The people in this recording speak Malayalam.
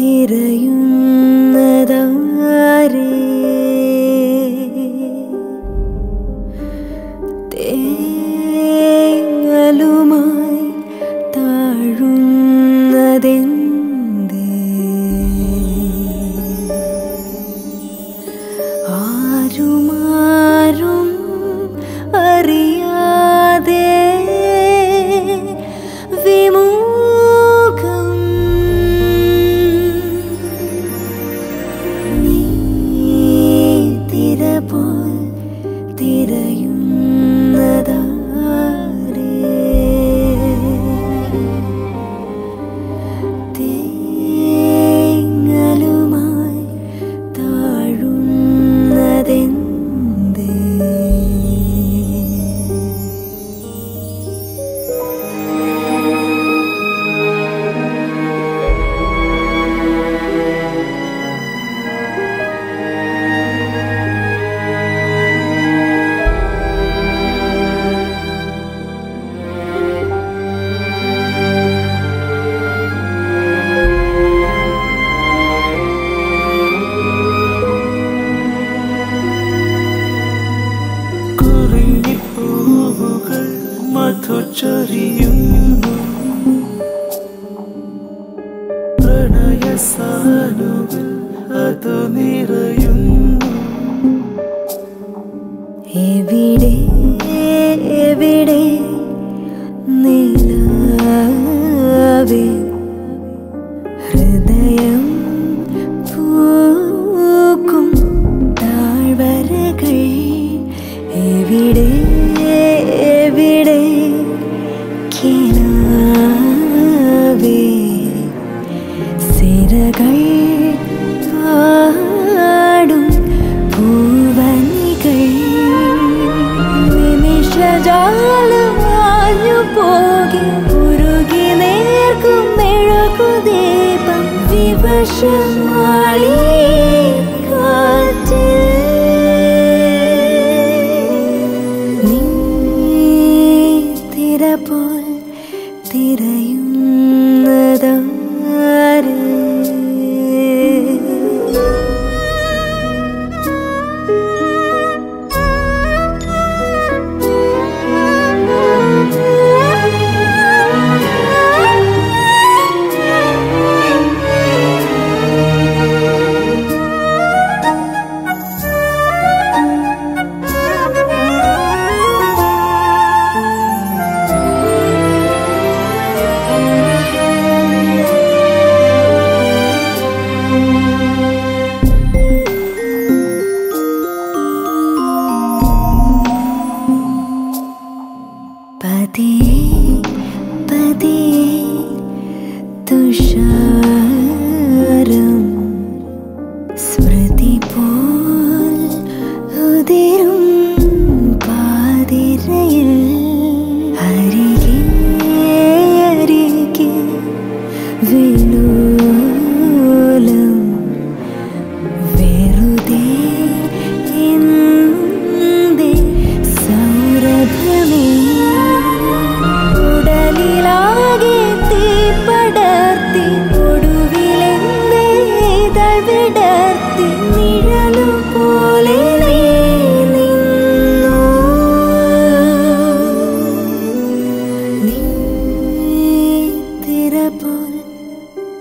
തിരയുന്നതാരേ? ചുച്ചൊരിയുന്നു പ്രണയസാനുവിൽ അതു നിറയുന്നു. എവിടെ എവിടെ നിലവേ ഉരുകി നേർക്കും മെഴുകുദീപം വിവശമാളി. പതിയെ പതിയെ തുഷാരം. സ്മൃതി പോൽ ഉതിരും പാതിരയിൽ. അരികെ അരികെ വിലൂ